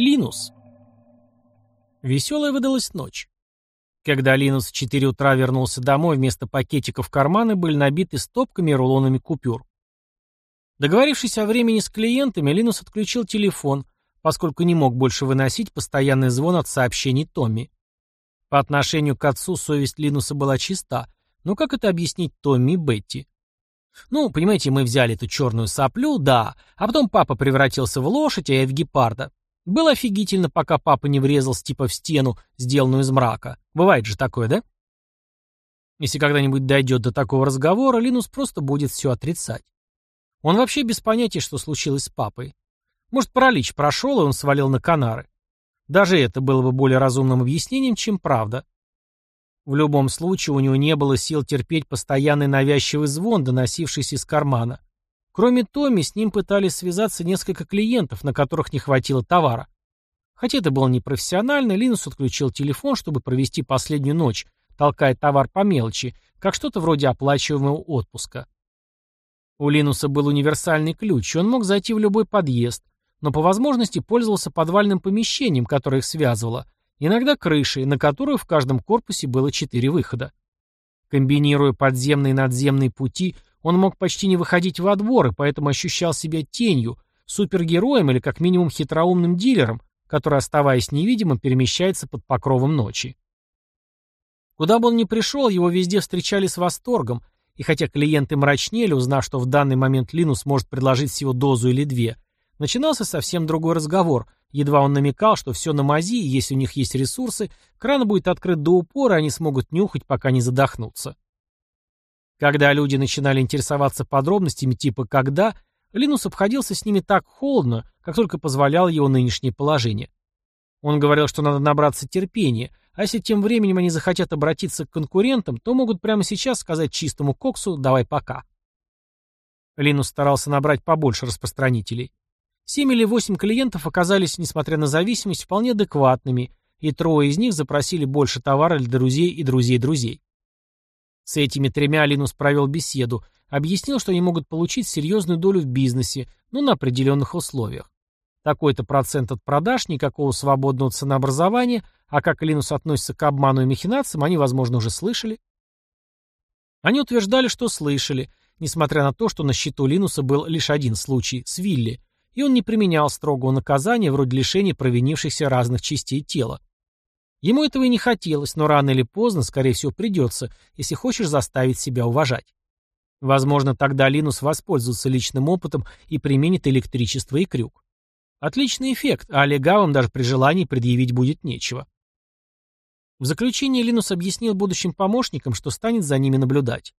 Линус. Веселая выдалась ночь. Когда Линус в 4 утра вернулся домой, вместо пакетиков карманы были набиты стопками и рулонами купюр. Договорившись о времени с клиентами, Линус отключил телефон, поскольку не мог больше выносить постоянный звон от сообщений Томми. По отношению к отцу совесть Линуса была чиста, но как это объяснить Томми и Бетти? Ну, понимаете, мы взяли эту черную соплю, да, а потом папа превратился в лошадь, а я в гепарда. Было офигительно, пока папа не врезался типа в стену, сделанную из мрака. Бывает же такое, да? Если когда-нибудь дойдет до такого разговора, Линус просто будет все отрицать. Он вообще без понятия, что случилось с папой. Может, паралич прошел, и он свалил на Канары. Даже это было бы более разумным объяснением, чем правда. В любом случае, у него не было сил терпеть постоянный навязчивый звон, доносившийся из кармана. Кроме Томми, с ним пытались связаться несколько клиентов, на которых не хватило товара. Хотя это было непрофессионально, Линус отключил телефон, чтобы провести последнюю ночь, толкая товар по мелочи, как что-то вроде оплачиваемого отпуска. У Линуса был универсальный ключ, и он мог зайти в любой подъезд, но по возможности пользовался подвальным помещением, которое их связывало, иногда крышей, на которую в каждом корпусе было четыре выхода. Комбинируя подземные и надземные пути, он мог почти не выходить во двор, и поэтому ощущал себя тенью, супергероем или как минимум хитроумным дилером, который, оставаясь невидимым, перемещается под покровом ночи. Куда бы он ни пришел, его везде встречали с восторгом, и хотя клиенты мрачнели, узнав, что в данный момент Линус может предложить всего дозу или две, начинался совсем другой разговор, едва он намекал, что все на мази, и если у них есть ресурсы, кран будет открыт до упора, и они смогут нюхать, пока не задохнутся. Когда люди начинали интересоваться подробностями типа «когда», Линус обходился с ними так холодно, как только позволяло его нынешнее положение. Он говорил, что надо набраться терпения, а если тем временем они захотят обратиться к конкурентам, то могут прямо сейчас сказать чистому коксу «давай пока». Линус старался набрать побольше распространителей. Семь или восемь клиентов оказались, несмотря на зависимость, вполне адекватными, и трое из них запросили больше товара для друзей и друзей друзей. С этими тремя Линус провел беседу, объяснил, что они могут получить серьезную долю в бизнесе, но на определенных условиях. Такой-то процент от продаж, никакого свободного ценообразования, а как Линус относится к обману и махинациям, они, возможно, уже слышали. Они утверждали, что слышали, несмотря на то, что на счету Линуса был лишь один случай с Вилли, и он не применял строгого наказания вроде лишения провинившихся разных частей тела. Ему этого и не хотелось, но рано или поздно, скорее всего, придется, если хочешь заставить себя уважать. Возможно, тогда Линус воспользуется личным опытом и применит электричество и крюк. Отличный эффект, а легавым даже при желании предъявить будет нечего. В заключение Линус объяснил будущим помощникам, что станет за ними наблюдать.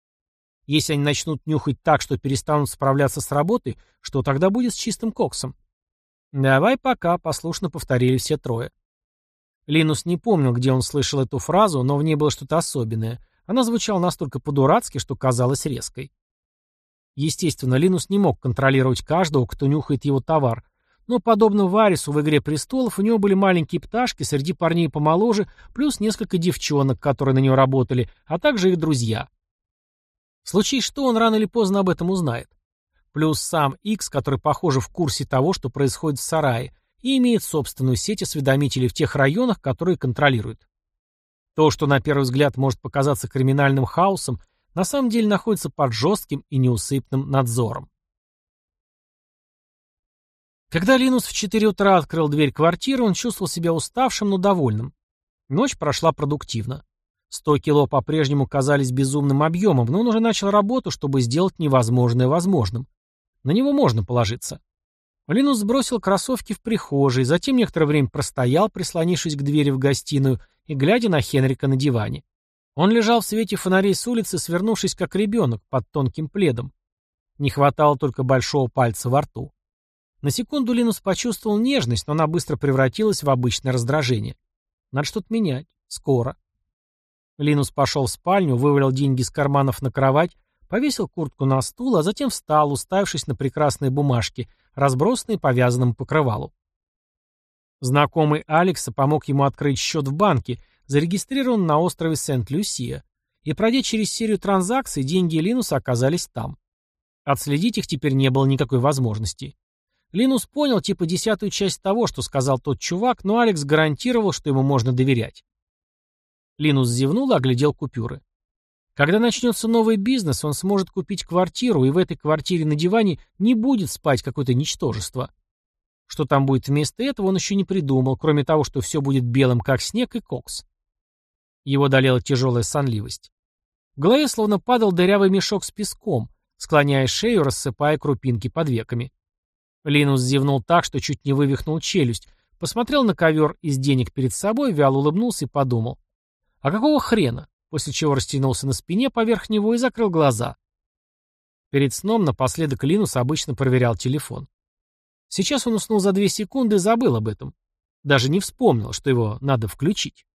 Если они начнут нюхать так, что перестанут справляться с работой, что тогда будет с чистым коксом? «Давай пока», — послушно повторили все трое. Линус не помнил, где он слышал эту фразу, но в ней было что-то особенное. Она звучала настолько по-дурацки, что казалась резкой. Естественно, Линус не мог контролировать каждого, кто нюхает его товар, но, подобно Варису в «Игре престолов», у него были маленькие пташки среди парней помоложе, плюс несколько девчонок, которые на него работали, а также их друзья. В случае что, он рано или поздно об этом узнает. Плюс сам Икс, который, похоже, в курсе того, что происходит в сарае, и имеет собственную сеть осведомителей в тех районах, которые контролирует. То, что на первый взгляд может показаться криминальным хаосом, на самом деле находится под жестким и неусыпным надзором. Когда Линус в 4 утра открыл дверь квартиры, он чувствовал себя уставшим, но довольным. Ночь прошла продуктивно. 100 кило по-прежнему казались безумным объемом, но он уже начал работу, чтобы сделать невозможное возможным. На него можно положиться. Линус сбросил кроссовки в прихожей, затем некоторое время простоял, прислонившись к двери в гостиную и глядя на Хенрика на диване. Он лежал в свете фонарей с улицы, свернувшись как ребенок под тонким пледом. Не хватало только большого пальца во рту. На секунду Линус почувствовал нежность, но она быстро превратилась в обычное раздражение. Надо что-то менять. Скоро. Линус пошел в спальню, вывалил деньги из карманов на кровать, повесил куртку на стул, а затем встал, уставившись на прекрасные бумажки, разбросанные по вязаному покрывалу. Знакомый Алекса помог ему открыть счет в банке, зарегистрирован на острове Сент-Люсия, и, пройдя через серию транзакций, деньги Линуса оказались там. Отследить их теперь не было никакой возможности. Линус понял типа десятую часть того, что сказал тот чувак, но Алекс гарантировал, что ему можно доверять. Линус зевнул и оглядел купюры. Когда начнется новый бизнес, он сможет купить квартиру, и в этой квартире на диване не будет спать какое-то ничтожество. Что там будет вместо этого, он еще не придумал, кроме того, что все будет белым, как снег и кокс. Его долела тяжелая сонливость. В голове словно падал дырявый мешок с песком, склоняя шею, рассыпая крупинки под веками. Линус зевнул так, что чуть не вывихнул челюсть, посмотрел на ковер из денег перед собой, вяло улыбнулся и подумал. А какого хрена? После чего растянулся на спине поверх него и закрыл глаза. Перед сном напоследок Линус обычно проверял телефон. Сейчас он уснул за две секунды и забыл об этом. Даже не вспомнил, что его надо включить.